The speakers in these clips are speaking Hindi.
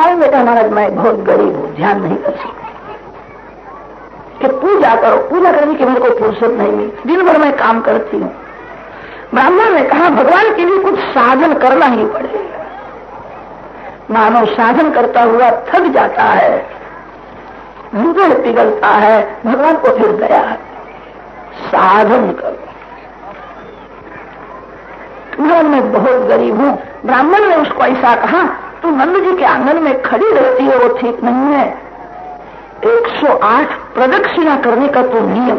मालूम बेटा, महाराज, मैं बहुत गरीब हूँ, ध्यान नहीं कर सकती। कि पूजा करो, पूजा करने की मेरे को फुर्सत नहीं मिली। दिन भर मैं काम करती हूँ। ब्राह्मण ने कहा, भगवान के लिए कुछ साधन करना ही पड़ेगा। मानव साधन करता हुआ थक जाता है हृदय पिघलता है, भगवान को फिर गया साधन करो। मैं बहुत गरीब हूँ। ब्राह्मण ने उसको ऐसा कहा तू नंद जी के आँगन में खड़ी रहती है, वो ठीक नहीं है। 108 प्रदक्षिणा करने का तो नियम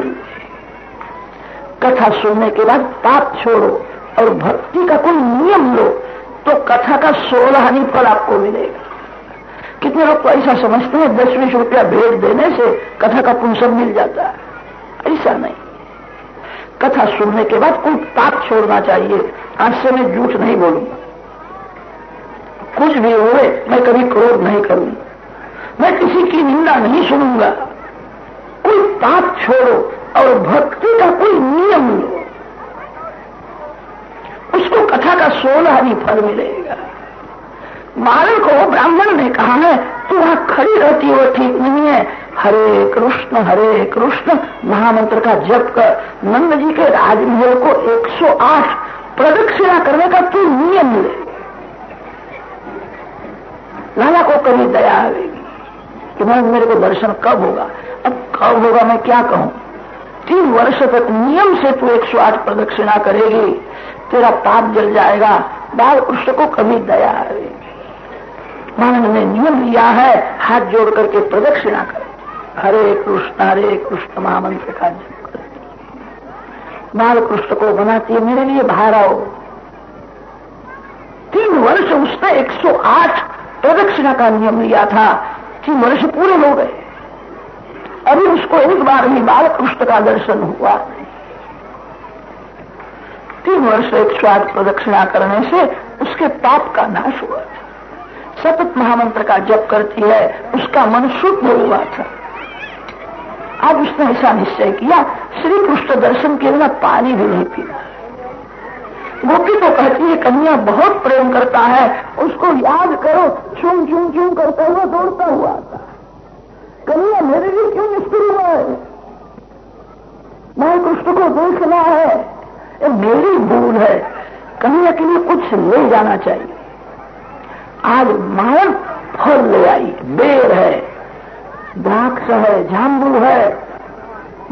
कथा सुनने के बाद पाप छोड़ो और भक्ति का कोई नियम लो तो कथा का सोलह हानि फल आपको मिलेगा। कितने लोग तो ऐसा समझते हैं, दस बीस रुपया भेज देने से कथा का पुण्य सब मिल जाता है। ऐसा नहीं। कथा सुनने के बाद कोई पाप छोड़ना चाहिए आज से मैं झूठ नहीं बोलूँगा। कुछ भी हुए, मैं कभी क्रोध नहीं करूँगा। मैं किसी की निंदा नहीं सुनूँगा। कोई पाप छोड़ो और भक्ति का कोई नियम लो। उसको कथा का सोलह भी फल मिलेगा। मारे को ब्राह्मण ने कहा है, तू वहाँ खड़ी रहती हो, ठीक नहीं है। हरे कृष्ण हरे कृष्ण, महामंत्र का जप कर। नंद जी के राजमहल को 108 प्रदक्षिणा करने का तू नियम ले। लाला को कभी दया आएगी कि मैं मेरे को दर्शन कब होगा? अब कब होगा मैं क्या कहूँ? तीन वर्ष तक नियम से तू एक सौ आठ प्रदक्षिणा करेगी, तेरा पाप जल जाएगा, बाल कृष्ण को कभी दया आएगी। मानव ने नियम लिया है, हाथ जोड़ करके प्रदक्षिणा करे। हरे कृष्ण हरे कृष्ण, महामंत्र का जप करती बाल कृष्ण को बनाती है, मेरे लिए बाहर आओ तीन वर्ष उसने 108 प्रदक्षिणा का नियम लिया था कि मनुष्य पूरे हो गए। अभी उसको एक बार ही बाल कृष्ण का दर्शन हुआ तीन वर्ष एक स्वाद प्रदक्षिणा करने से उसके पाप का नाश हुआ था। सतत महामंत्र का जप करती है, उसका मन शुद्ध हुआ था। अब उसने ऐसा निश्चय किया श्री कृष्ण दर्शन के बिना पानी भी नहीं पीना गोपी तो कहती है कन्या बहुत प्रेम करता है। उसको याद करो चुम चुम चुम करता हुआ दौड़ता हुआ आता कन्या मेरे लिए क्यों निष्ठुर हुआ है? मैं कृष्ण को देखना है। ये मेरी भूल है। कन्या के लिए कुछ ले जाना चाहिए। आज मार फल ले आई बेर है, द्राक्ष है जाम्बू है।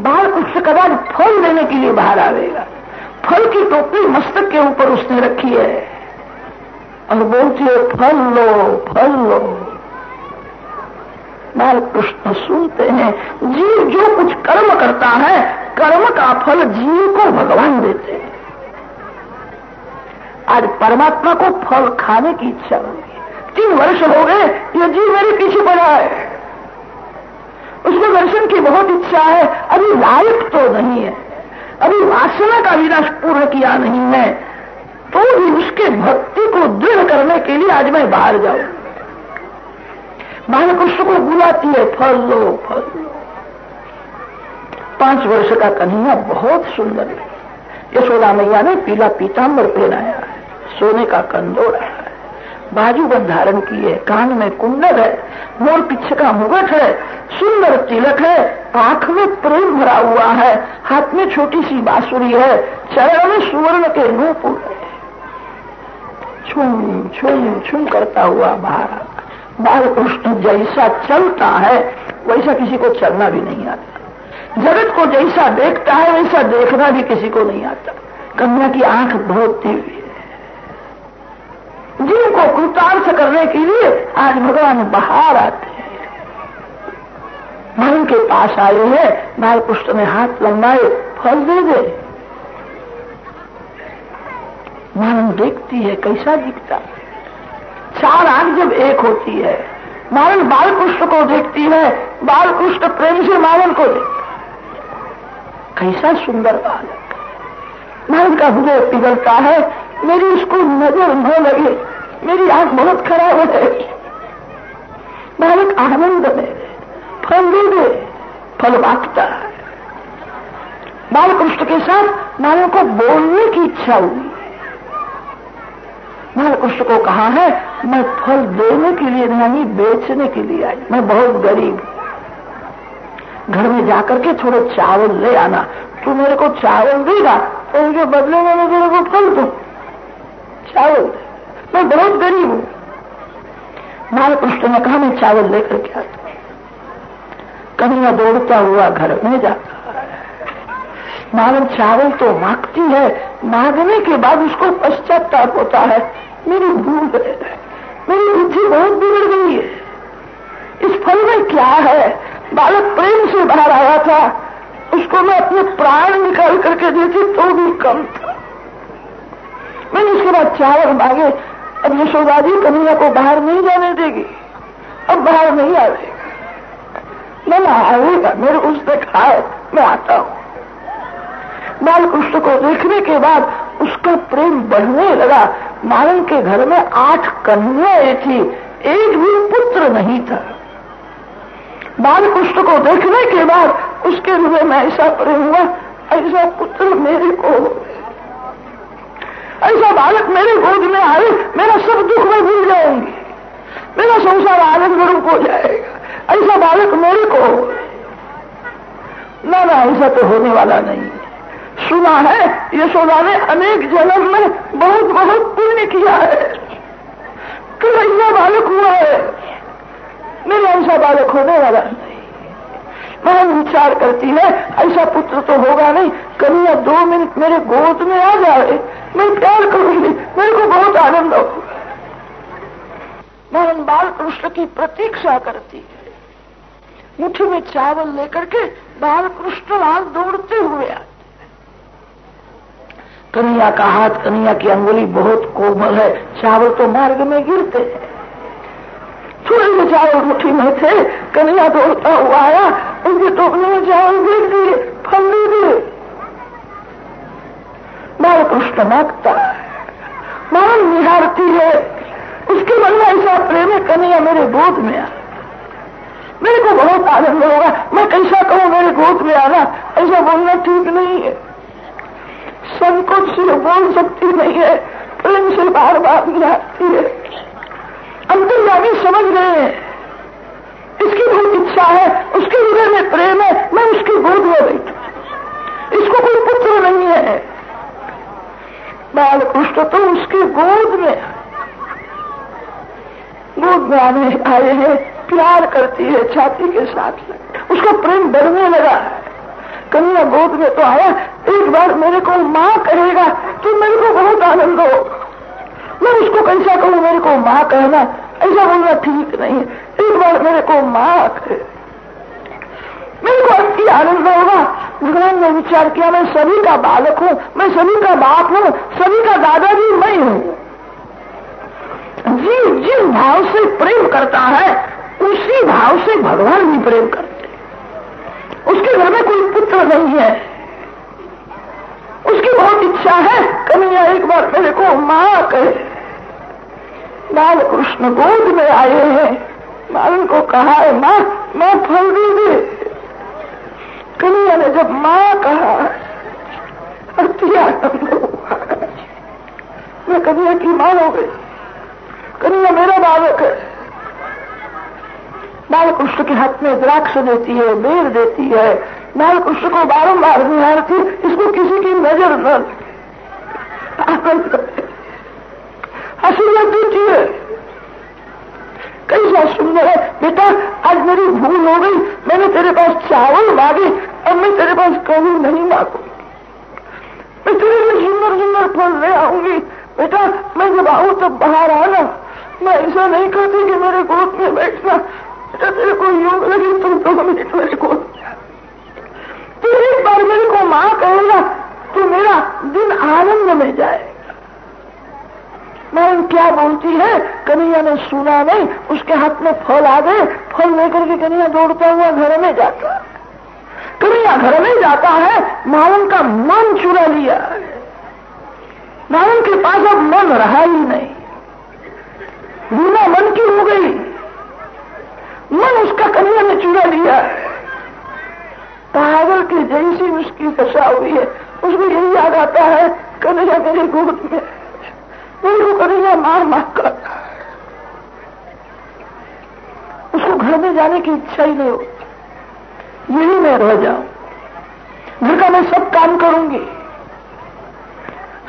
बाल कृष्ण कदाच फल लेने के लिए बाहर आवेगा फल की टोपी मस्तक के ऊपर उसने रखी है। और बोलती है, फल लो फल लो। बाल कृष्ण सुनते हैं, जीव जो कुछ कर्म करता है, कर्म का फल जीव को भगवान देते हैं। आज परमात्मा को फल खाने की इच्छा होगी तीन वर्ष हो गए, ये जीव मेरे पीछे पड़ा है। उसको दर्शन की बहुत इच्छा है, अभी लायक तो नहीं है। अभी वासना का विनाश पूर्ण किया नहीं है तो भी उसके भक्ति को दृढ़ करने के लिए आज मैं बाहर जाऊँ। बालकृष्ण को बुलाती है, फल लो फल लो। पाँच वर्ष का कन्हैया बहुत सुंदर है। यशोदा मैया ने पीला पीताम्बर पहनाया है, सोने का कंदोड़ा है। बाजूबंद धारण की है, कान में कुंडल है, मोर पीछे का मुगट है, सुंदर तिलक है आँख में प्रेम भरा हुआ है, हाथ में छोटी सी बांसुरी है, चरण में सुवर्ण के है। छुम छुम छुम करता हुआ बाहर बाल कृष्ण जैसा चलता है, वैसा किसी को चलना भी नहीं आता। जगत को जैसा देखता है, वैसा देखना भी किसी को नहीं आता। कन्या की आँख बहुत दिव्य जीव को कृतार्थ करने के लिए आज भगवान बाहर आते हैं। मन के पास आए हैं, बालकृष्ण ने हाथ लंबाए, फल दे दे। मानन देखती है, कैसा दिखता चार आँख जब एक होती है मानन बालकृष्ण को देखती है, बालकृष्ण प्रेम से मानन को देखता कैसा सुंदर बालक। मानन का हृदय पिघलता है मेरी उसको नज़र न लगे। मेरी आँख बहुत खराब हो जाएगी बालक आनंद में फल दे दे फल बांटता है। बाल कृष्ण के साथ मानव को बोलने की इच्छा हुई। मैंने कृष्ण को कहा है, मैं फल देने के लिए नहीं, बेचने के लिए आई। मैं बहुत गरीब घर में जाकर के थोड़े चावल ले आना। तू मेरे को चावल देगा तो उनके बदले में मैं तेरे को फल दू। चावल। मैं बहुत गरीब हूँ। बाल कृष्ण ने कहा, मैं चावल लेकर के आता कन्हैया दौड़ता हुआ घर में जाता मालूम चावल तो मांगती है, मांगने के बाद उसको पश्चाताप होता है। मेरी भूल है, मेरी बुद्धि बहुत बिगड़ गई है। इस फल में क्या है? बालक प्रेम से बाहर आया था। उसको मैं अपने प्राण निकाल करके देती तो भी कम था। मैंने उसके बाद चावल मांगे, अब यशोदा जी कन्हैया को बाहर नहीं जाने देगी, अब बाहर नहीं आ आएगा मैं आएगा मेरे उसने खाए मैं आता हूँ। बाल कृष्ण को देखने के बाद उसका प्रेम बढ़ने लगा। मालन के घर में आठ कन्याएँ थी, एक भी पुत्र नहीं था। बाल कृष्ण को देखने के बाद उसके हृदय में ऐसा प्रेम हुआ, ऐसा पुत्र मेरे को ऐसा बालक मेरे गोद में आए, मेरा सब दुख में भूल जाऊँगी। मेरा संसार आनंद रूप हो जाएगा। ऐसा बालक मेरे को ना ना, ऐसा तो होने वाला नहीं सुना है यशोदा ने अनेक जन्म में बहुत बहुत पुण्य किया है। कि ऐसा बालक हुआ है। मेरा ऐसा बालक होने वाला नहीं। मैं विचार करती है, ऐसा पुत्र तो होगा नहीं। कन्या दो मिनट मेरे गोद में आ जाए, मैं प्यार करूँगी, मेरे को बहुत आनंद होगा। मैं बाल कृष्ण की प्रतीक्षा करती है। मुठ्ठी में चावल लेकर के बाल कृष्ण लाल दौड़ते हुए आते कन्या का हाथ कन्या की अंगुली बहुत कोमल है। चावल तो मार्ग में गिरते हैं। थोड़े से चावल मुट्ठी में थे कन्या दौड़ता हुआ आया उनके टोकने में चावल गिर दिए फल दे दिए कृष्ण माँगता है। मान निहारती है। उसके मन में ऐसा प्रेम कन्या मेरे गोद में आ। मेरे को बहुत आनंद होगा मैं कैसा कहूँ, मेरे गोद में आना? ऐसा बोलना ठीक नहीं है। संकोच से बोल सकती नहीं है। प्रेम से बार बार मिलाती है। अंतर्यामी समझ रहे हैं। इसकी बहुत इच्छा है, उसके हृदय में प्रेम है, मैं उसकी गोद में बैठू इसको कोई पुत्र नहीं है। बाल कृष्ण तो उसकी गोद में गोद में आने आए हैं, प्यार करती है, छाती के साथ उसका प्रेम बढ़ने लगा है। कन्या गोद में तो आया, एक बार मेरे को माँ कहेगा तो मेरे को बहुत आनंद हो। मैं उसको कैसा कहूँ, मेरे को माँ कहना, ऐसा बोलना ठीक नहीं है। बार मेरे को माँ कहे मेरे को अति आनंद होगा। भगवान ने विचार किया, मैं सभी का बालक हूँ, मैं सभी का बाप हूँ, सभी का दादाजी मैं हूँ। जीव जिस भाव से प्रेम करता है, उसी भाव से भगवान भी प्रेम करते उसके घर में कोई पुत्र नहीं है। उसकी बहुत इच्छा है, कन्हैया एक बार मेरे को माँ कहे बाल कृष्ण गोद में आए हैं। बालन को कहा है, माँ, मैं, फल दी दे। कन्हैया ने जब माँ कहा मैं कन्हैया की माँ हो गई। कन्हैया मेरा बालक है। बाल कृष्ण के हाथ में द्राक्ष देती है बेर देती है। बाल कृष्ण को बारम्बार निहारती इसको किसी की नज़र न देती है सुंदर है। बेटा, आज मेरी भूल हो गई। मैंने तेरे पास चावल मांगे, अब मैं तेरे पास कभी नहीं मांगूँगी। मैं तेरे लिए सुंदर सुंदर फल ले आऊँगी। बेटा, मैं जब आऊँ तब बाहर आना। मैं ऐसा नहीं करती कि मेरे गोद में बैठना। बेटा, तेरे को योग लगे, तुम तो मिनट मेरे को तो एक बार मेरे को माँ कहेगा तो मेरा दिन आनंद में जाएगा मैं क्या बोलती है? कन्हैया ने सुना नहीं, उसके हाथ में फल आ गए। फल लेकर के कन्हैया दौड़ता हुआ घर में जाता कन्हैया घर में जाता है मावन का मन चुरा लिया मावन के पास अब मन रहा ही नहीं। बिना मन की हो गई। मन उसका कन्या ने चुरा लिया पागल की जैसी उसकी दशा हुई है। उसको यही याद आता है, कन्हैया मेरे गोद में मेरे को कन्हैया माँ करता है उसको घर में जाने की इच्छा ही नहीं होती। यही मैं रह जाऊँ। घर का मैं सब काम करूँगी।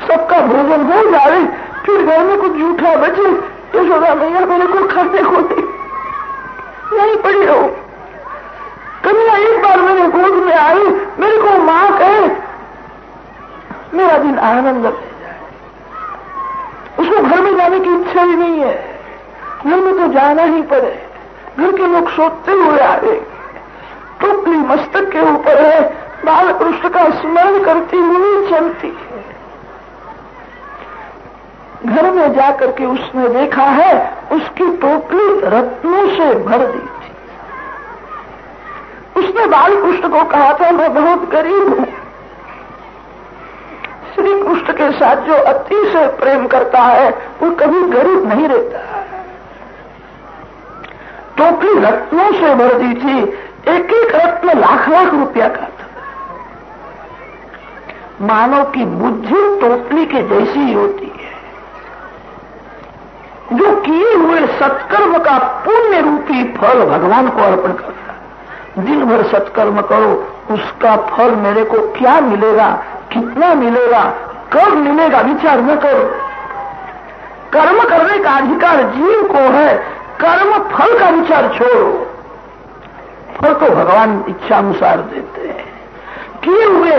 सबका भोजन हो जाए, फिर घर में कुछ जूठा बचे यशोदा मैया मेरे को खाने को नहीं। पड़ी हो कन्या एक बार मेरे गोद में आई, मेरे को माँ कहे, मेरा दिन आनंद ले जाए उसको घर में जाने की इच्छा ही नहीं है। घर में तो जाना ही पड़े। घर के लोग सोचते हुए आए टोकरी मस्तक के ऊपर है। बाल कृष्ण का स्मरण करती हुई चलती है। घर में जाकर के उसने देखा है, उसकी टोकरी रत्नों से भर दी थी। उसने बाल कृष्ण को कहा था मैं बहुत गरीब हूँ। श्री कृष्ण के साथ जो अति से प्रेम करता है, वो कभी गरीब नहीं रहता। टोकरी रत्नों से भर दी थी एक एक रत्न लाख लाख रुपया का था। मानव की बुद्धि टोकरी के जैसी ही होती है। जो किए हुए सत्कर्म का पुण्य रूपी फल भगवान को अर्पण करना दिन भर सत्कर्म करो, उसका फल मेरे को क्या मिलेगा कितना मिलेगा? कब मिलेगा? विचार न करो। कर्म करने का अधिकार जीव को है। कर्म फल का विचार छोड़ो। फल तो भगवान इच्छा अनुसार देते हैं। किए हुए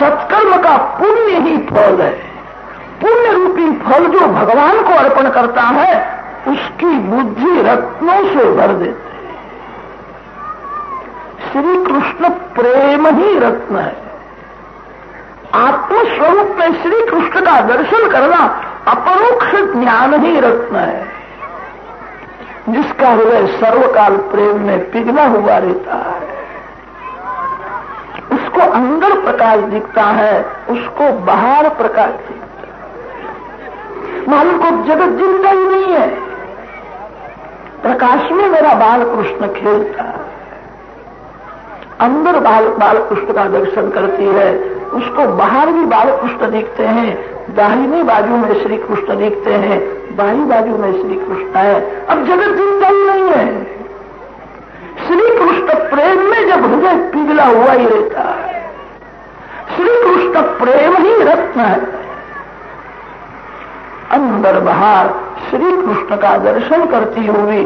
सत्कर्म का पुण्य ही फल है। पुण्य रूपी फल जो भगवान को अर्पण करता है, उसकी बुद्धि रत्नों से भर देते श्री कृष्ण प्रेम ही रत्न है। आत्मस्वरूप में श्री कृष्ण का दर्शन करना अपरोक्ष ज्ञान ही रत्न है। जिसका हृदय सर्वकाल प्रेम में पिघला हुआ रहता है। उसको अंदर प्रकाश दिखता है, उसको बाहर प्रकाश दिखता है। मालूम को जगत ज़िंदा ही नहीं है। प्रकाश में मेरा बाल कृष्ण खेलता है। अंदर बाल बाल कृष्ण का दर्शन करती है उसको बाहर भी बाल कृष्ण दिखते हैं, दाहिनी बाजू में श्री कृष्ण दिखते हैं, बाई बाजू में श्री कृष्ण है। अब जगत ज़िंदा ही नहीं है। श्री कृष्ण प्रेम में जब हृदय पिघला हुआ ही रहता है श्री कृष्ण प्रेम ही रत्न है। अंदर बाहर श्री कृष्ण का दर्शन करती हुई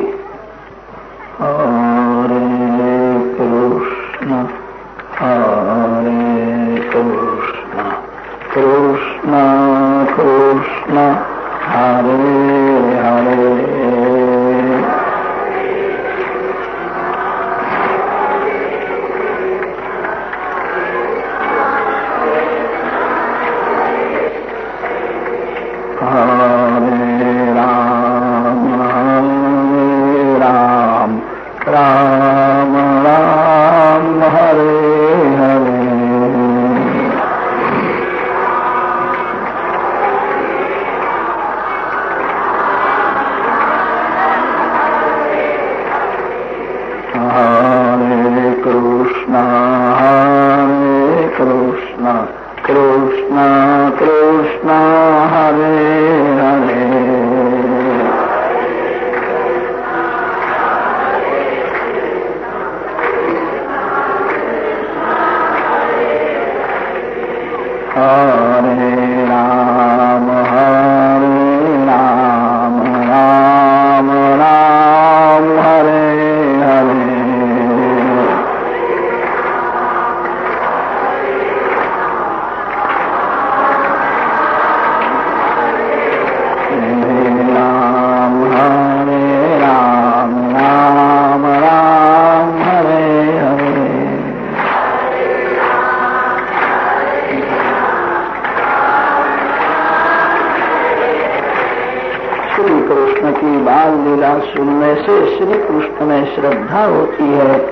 श्रद्धा होती है।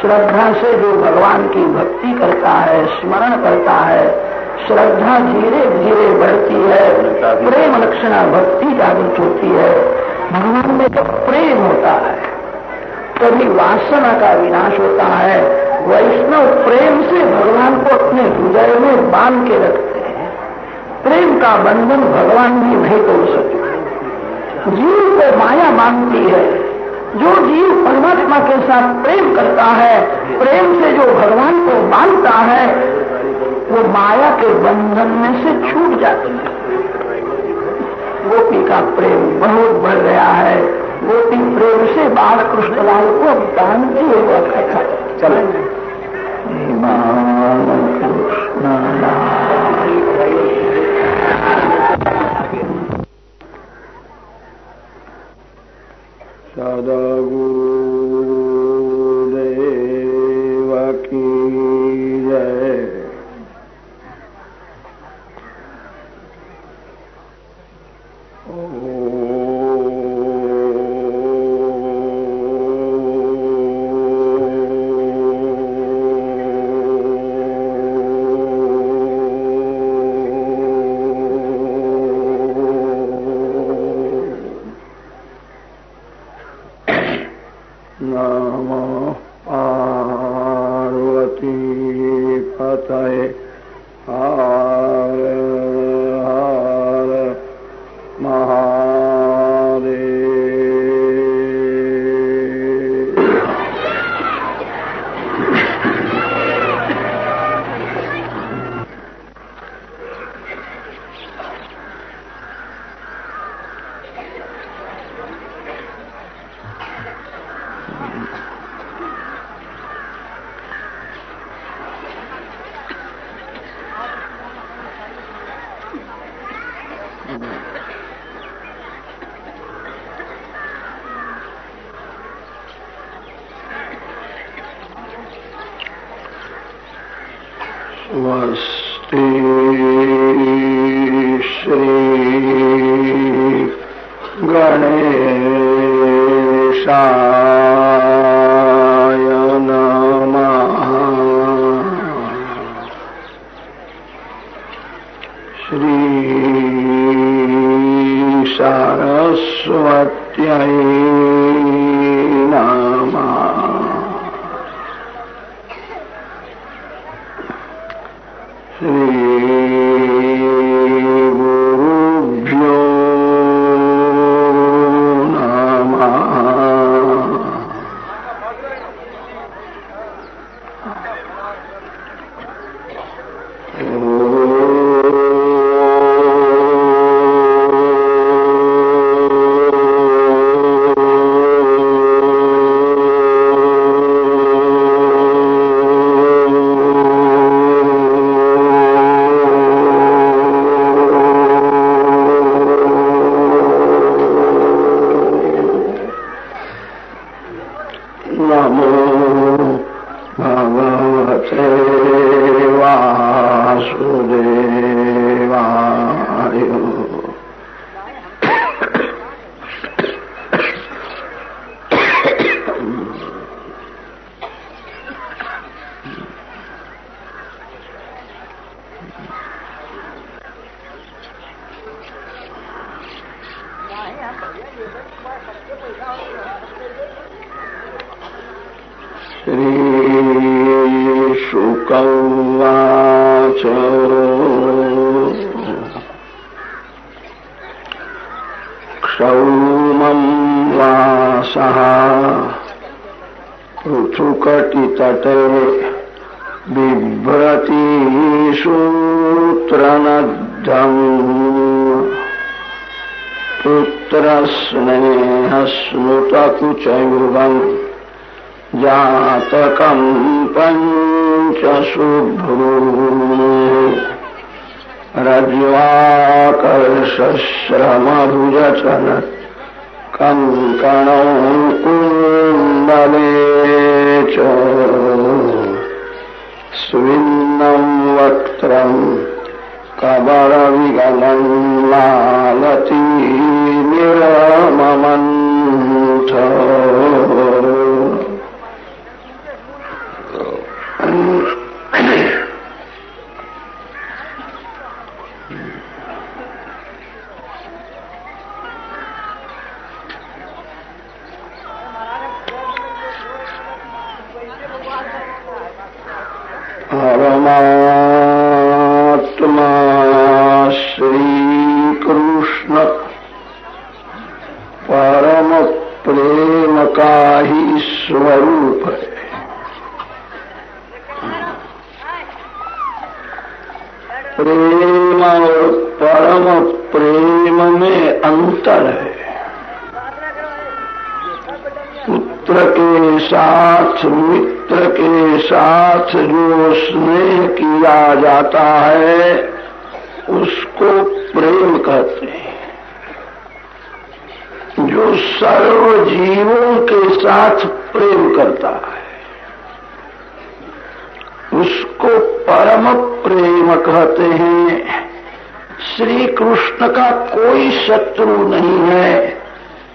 श्रद्धा से जो भगवान की भक्ति करता है, स्मरण करता है, श्रद्धा धीरे धीरे बढ़ती है। प्रेम लक्षणा भक्ति जागृत होती है। भगवान में जब प्रेम होता है, तभी वासना का विनाश होता है। वैष्णव प्रेम से भगवान को अपने हृदय में बाँध के रखते हैं। प्रेम का बंधन भगवान भी नहीं तोड़ सकते। जीव को माया मानती है। जो जीव परमात्मा के साथ प्रेम करता है प्रेम से जो भगवान को मानता है वो माया के बंधन में से छूट जाती है। गोपी का प्रेम बहुत बढ़ गया है। गोपी प्रेम से बाल कृष्णलाल को दान दिए हुआ कथा चले कृष्ण सदा the क्षौमं वासः पृथुकटितटे बिभ्रती सूत्रनद्धम् पुत्रस्नेहस्नुतकुचयुगम् जातकम् पञ्चशुभ्रू रज्वाकर्षश्रमभुजचन कङ्कणौ कुण्डले च। स्विन्नं वक्त्रम् कबरविगलं लालती निरममन्थ पुत्र के साथ मित्र के साथ जो स्नेह किया जाता है, उसको प्रेम कहते हैं। जो सर्व जीवों के साथ प्रेम करता है, उसको परम प्रेम कहते हैं। श्री कृष्ण का कोई शत्रु नहीं है।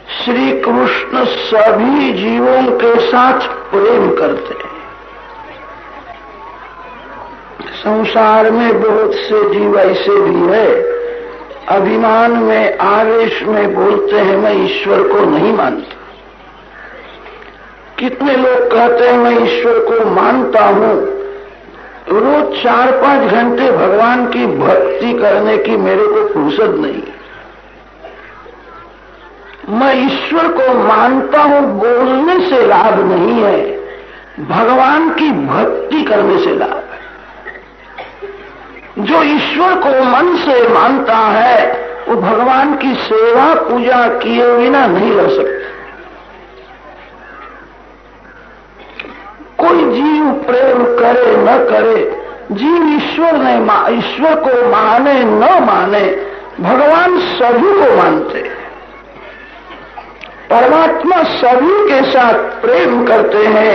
श्री कृष्ण सभी जीवों के साथ प्रेम करते हैं। संसार में बहुत से जीव ऐसे भी है। अभिमान में, आवेश में बोलते हैं, मैं ईश्वर को नहीं मानता। कितने लोग कहते हैं, मैं ईश्वर को मानता हूँ। रोज चार पाँच घंटे भगवान की भक्ति करने की मेरे को फुर्सत नहीं मैं ईश्वर को मानता हूँ बोलने से लाभ नहीं है। भगवान की भक्ति करने से लाभ है। जो ईश्वर को मन से मानता है, वो भगवान की सेवा, पूजा किए बिना नहीं रह सकता। कोई जीव प्रेम करे, न करे, जीव ईश्वर ने ईश्वर को माने, न माने, भगवान सभी को मानते परमात्मा सभी के साथ प्रेम करते हैं,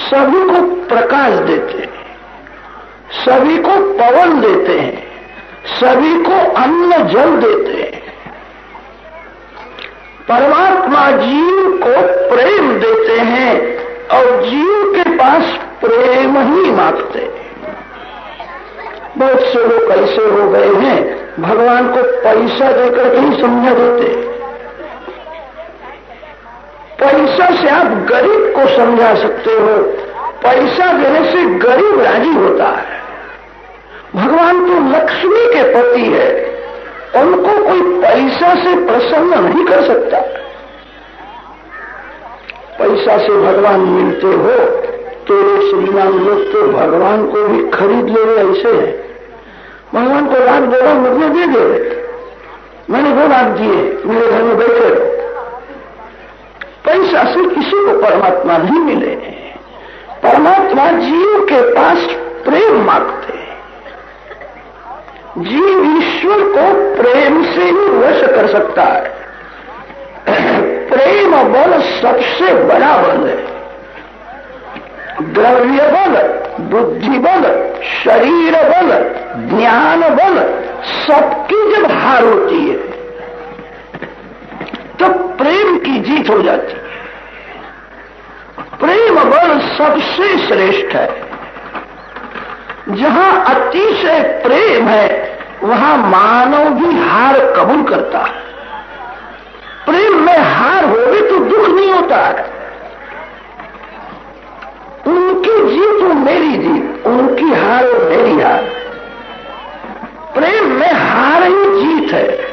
सभी को प्रकाश देते हैं, सभी को पवन देते हैं, सभी को अन्न जल देते हैं। परमात्मा जीव को प्रेम देते हैं और जीव के पास प्रेम ही मांगते बहुत से लोग ऐसे हो गए हैं, भगवान को पैसा देकर ही समझा देते पैसा से आप गरीब को समझा सकते हो। पैसा देने से गरीब राज़ी होता है। भगवान तो लक्ष्मी के पति है। उनको कोई पैसा से प्रसन्न नहीं कर सकता। पैसा से भगवान मिलते हो तो श्रीमान लोग तो भगवान को भी खरीद ले रहे ऐसे है। भगवान को लाख दो मुझे दे दे। मैंने दो लाख दिए, मेरे घर में बैठे पैसा से किसी को परमात्मा नहीं मिले। परमात्मा जीव के पास प्रेम मांगते जीव ईश्वर को प्रेम से ही वश कर सकता है। प्रेम बल सबसे बड़ा बल है। द्रव्य बल, बुद्धि बल, शरीर बल, ज्ञान बल, सबकी जब हार होती है तो प्रेम की जीत हो जाती। है प्रेम बल सबसे श्रेष्ठ है। जहाँ अतिशय प्रेम है, वहाँ मानव भी हार कबूल करता है। प्रेम में हार हो गई तो दुख नहीं होता है। उनकी जीत और मेरी जीत, उनकी हार और मेरी हार। प्रेम में हार ही जीत है।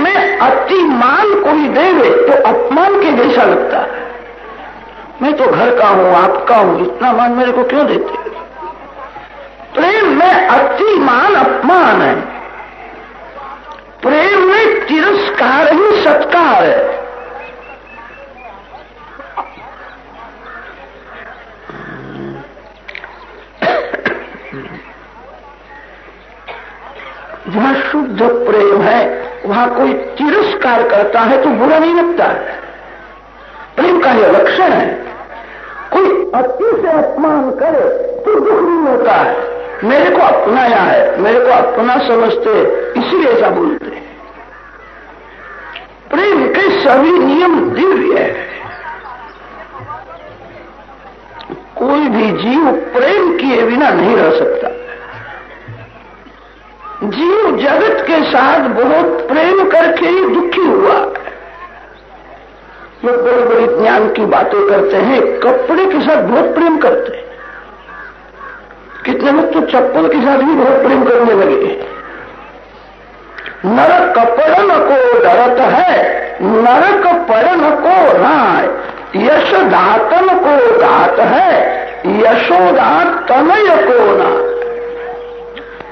में अतिमान कोई देवे तो अपमान के जैसा लगता है। मैं तो घर का हूँ आपका हूँ, इतना मान मेरे को क्यों देते? प्रेम में अतिमान अपमान है। प्रेम में तिरस्कार ही सत्कार है। जहाँ शुद्ध प्रेम है वहाँ कोई तिरस्कार करता है तो बुरा नहीं लगता। है प्रेम का यह लक्षण है। कोई अति से अपमान करे तो दुख नहीं होता है। मेरे को अपनाया है, मेरे को अपना समझते, इसीलिए ऐसा बोलते प्रेम के सभी नियम दिव्य है। कोई भी जीव प्रेम किए बिना नहीं रह सकता। जीव जगत के साथ बहुत प्रेम करके ही दुखी हुआ। लोग बड़ी बड़ी ज्ञान की बातें करते हैं, कपड़े के साथ बहुत प्रेम करते हैं। कितने लोग तो चप्पल के साथ भी बहुत प्रेम करने लगे नर कपड़न को डरत है, नरक परन को राय। यश को दात है यशोदात तनय को ना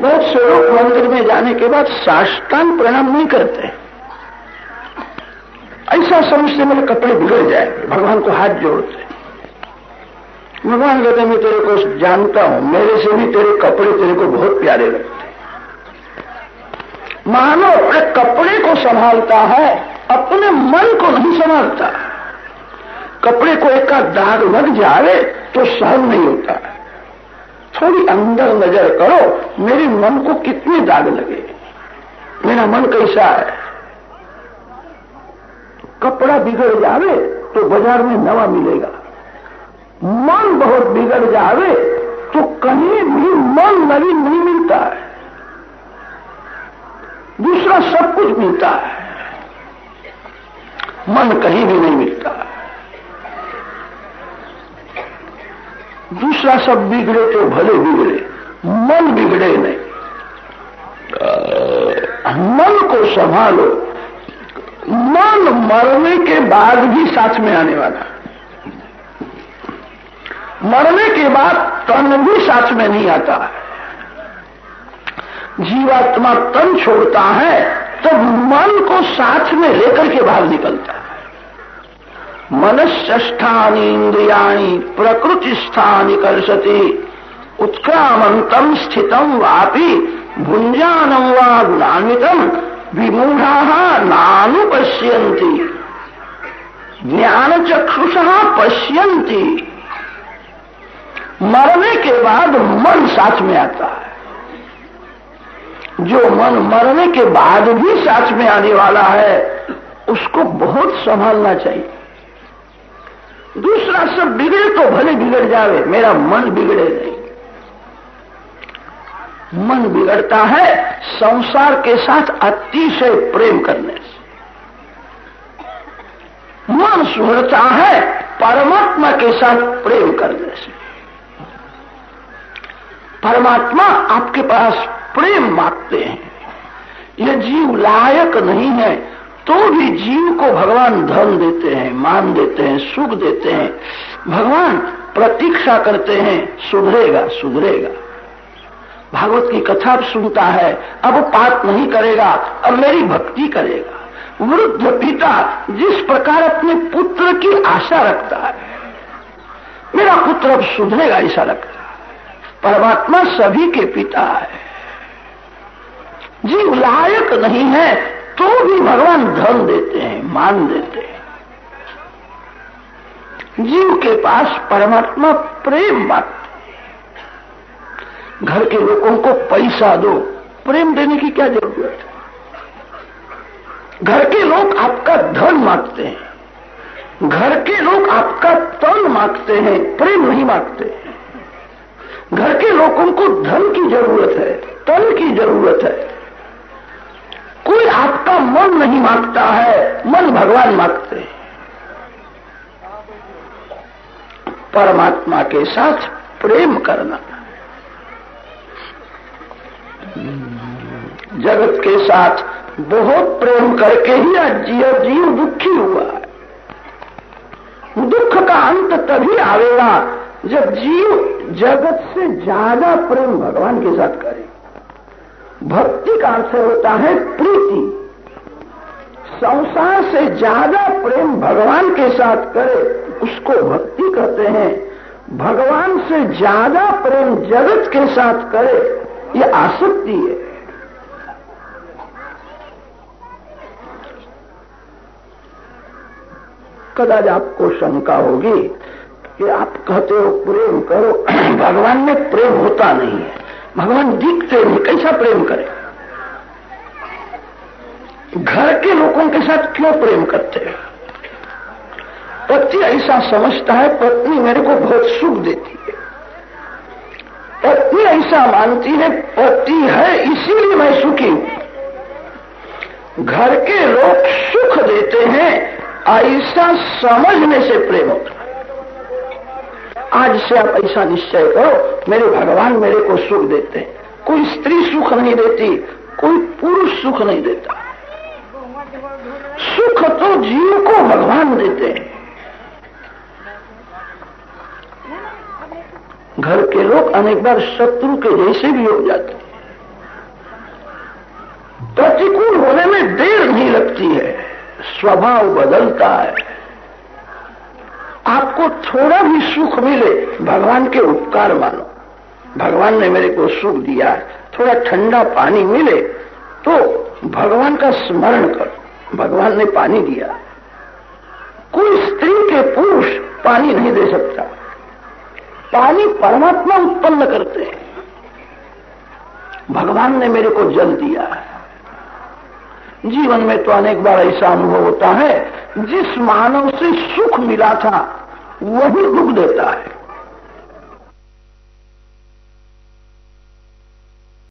बहुत स्वरूप मंदिर में जाने के बाद साष्टांग प्रणाम नहीं करते। ऐसा समझते मेरे कपड़े बिगड़ जाए, भगवान को हाथ जोड़ते। भगवान कहते, मैं तेरे को जानता हूँ, मेरे से भी तेरे कपड़े तेरे को बहुत प्यारे लगते मानो अपने कपड़े को संभालता है, अपने मन को नहीं संभालता। कपड़े को एक का दाग लग जाए तो सहन नहीं होता। थोड़ी अंदर नज़र करो, मेरे मन को कितने दाग लगे। मेरा मन कैसा है? कपड़ा बिगड़ जावे तो बाज़ार में नवा मिलेगा। मन बहुत बिगड़ जावे तो कहीं भी मन नवीन नहीं मिलता है। दूसरा सब कुछ मिलता है। मन कहीं भी नहीं मिलता दूसरा सब बिगड़े तो भले बिगड़े, मन बिगड़े नहीं। मन को संभालो। मन मरने के बाद भी साथ में आने वाला। मरने के बाद तन भी साथ में नहीं आता। जीवात्मा तन छोड़ता है तो मन को साथ में लेकर के बाहर निकलता है। मनस्ष्ठानी इंद्रियाणी प्रकृति स्थानी कर्षति उत्क्रामंतम स्थितम वापी भुंजानम वा विमूढ़ा नानुपश्यंती ज्ञान चक्षुषा पश्यंती मरने के बाद मन साथ में आता है। जो मन मरने के बाद भी साथ में आने वाला है, उसको बहुत संभालना चाहिए। दूसरा सब बिगड़े तो भले बिगड़ जावे, मेरा मन बिगड़े नहीं। मन बिगड़ता है संसार के साथ अतिशय प्रेम करने से। मन सुधरता है परमात्मा के साथ प्रेम करने से। परमात्मा आपके पास प्रेम मांगते हैं। यह जीव लायक नहीं है तो भी जीव को भगवान धन देते हैं, मान देते हैं, सुख देते हैं। भगवान प्रतीक्षा करते हैं, सुधरेगा सुधरेगा। भागवत की कथा सुनता है, अब पाप नहीं करेगा, अब मेरी भक्ति करेगा। वृद्ध पिता जिस प्रकार अपने पुत्र की आशा रखता है, मेरा पुत्र अब सुधरेगा, ऐसा लगता है। परमात्मा सभी के पिता है। जीव लायक नहीं है तो भी भगवान धन देते हैं, मान देते हैं। जीव के पास परमात्मा प्रेम मांगते घर के लोगों को पैसा दो, प्रेम देने की क्या ज़रूरत है? घर के लोग आपका धन मांगते हैं। घर के लोग आपका तन मांगते हैं, प्रेम नहीं मांगते घर के लोगों को धन की ज़रूरत है, तन की ज़रूरत है। कोई आपका मन नहीं माँगता है। मन भगवान मांगते हैं। परमात्मा के साथ प्रेम करना। जगत के साथ बहुत प्रेम करके ही आज जीव दुखी हुआ है। दुख का अंत तभी आवेगा जब जीव जगत से ज़्यादा प्रेम भगवान के साथ करे भक्ति का अर्थ होता है प्रीति। संसार से ज़्यादा प्रेम भगवान के साथ करे, उसको भक्ति कहते हैं। भगवान से ज़्यादा प्रेम जगत के साथ करे, ये आसक्ति है। कदाच आपको शंका होगी कि आप कहते हो प्रेम करो, भगवान में प्रेम होता नहीं है। भगवान दिखते नहीं कैसा प्रेम करे? घर के लोगों के साथ क्यों प्रेम करते हैं? पति ऐसा समझता है, पत्नी मेरे को बहुत सुख देती है। पत्नी ऐसा मानती है, पति है, इसीलिए मैं सुखी हूँ। घर के लोग सुख देते हैं, ऐसा समझने से प्रेम होता आज से आप ऐसा निश्चय करो, मेरे भगवान मेरे को सुख देते हैं। कोई स्त्री सुख नहीं देती, कोई पुरुष सुख नहीं देता। सुख तो जीव को भगवान देते हैं। घर के लोग अनेक बार शत्रु के जैसे भी हो जाते हैं। प्रतिकूल होने में देर नहीं लगती है, स्वभाव बदलता है। आपको थोड़ा भी सुख मिले, भगवान के उपकार मानो। भगवान ने मेरे को सुख दिया, थोड़ा ठंडा पानी मिले तो भगवान का स्मरण करो। भगवान ने पानी दिया। कोई स्त्री के पुरुष पानी नहीं दे सकता। पानी परमात्मा उत्पन्न करते हैं। भगवान ने मेरे को जल दिया। है जीवन में तो अनेक बार ऐसा अनुभव होता है, जिस मानव से सुख मिला था, वही दुख देता है।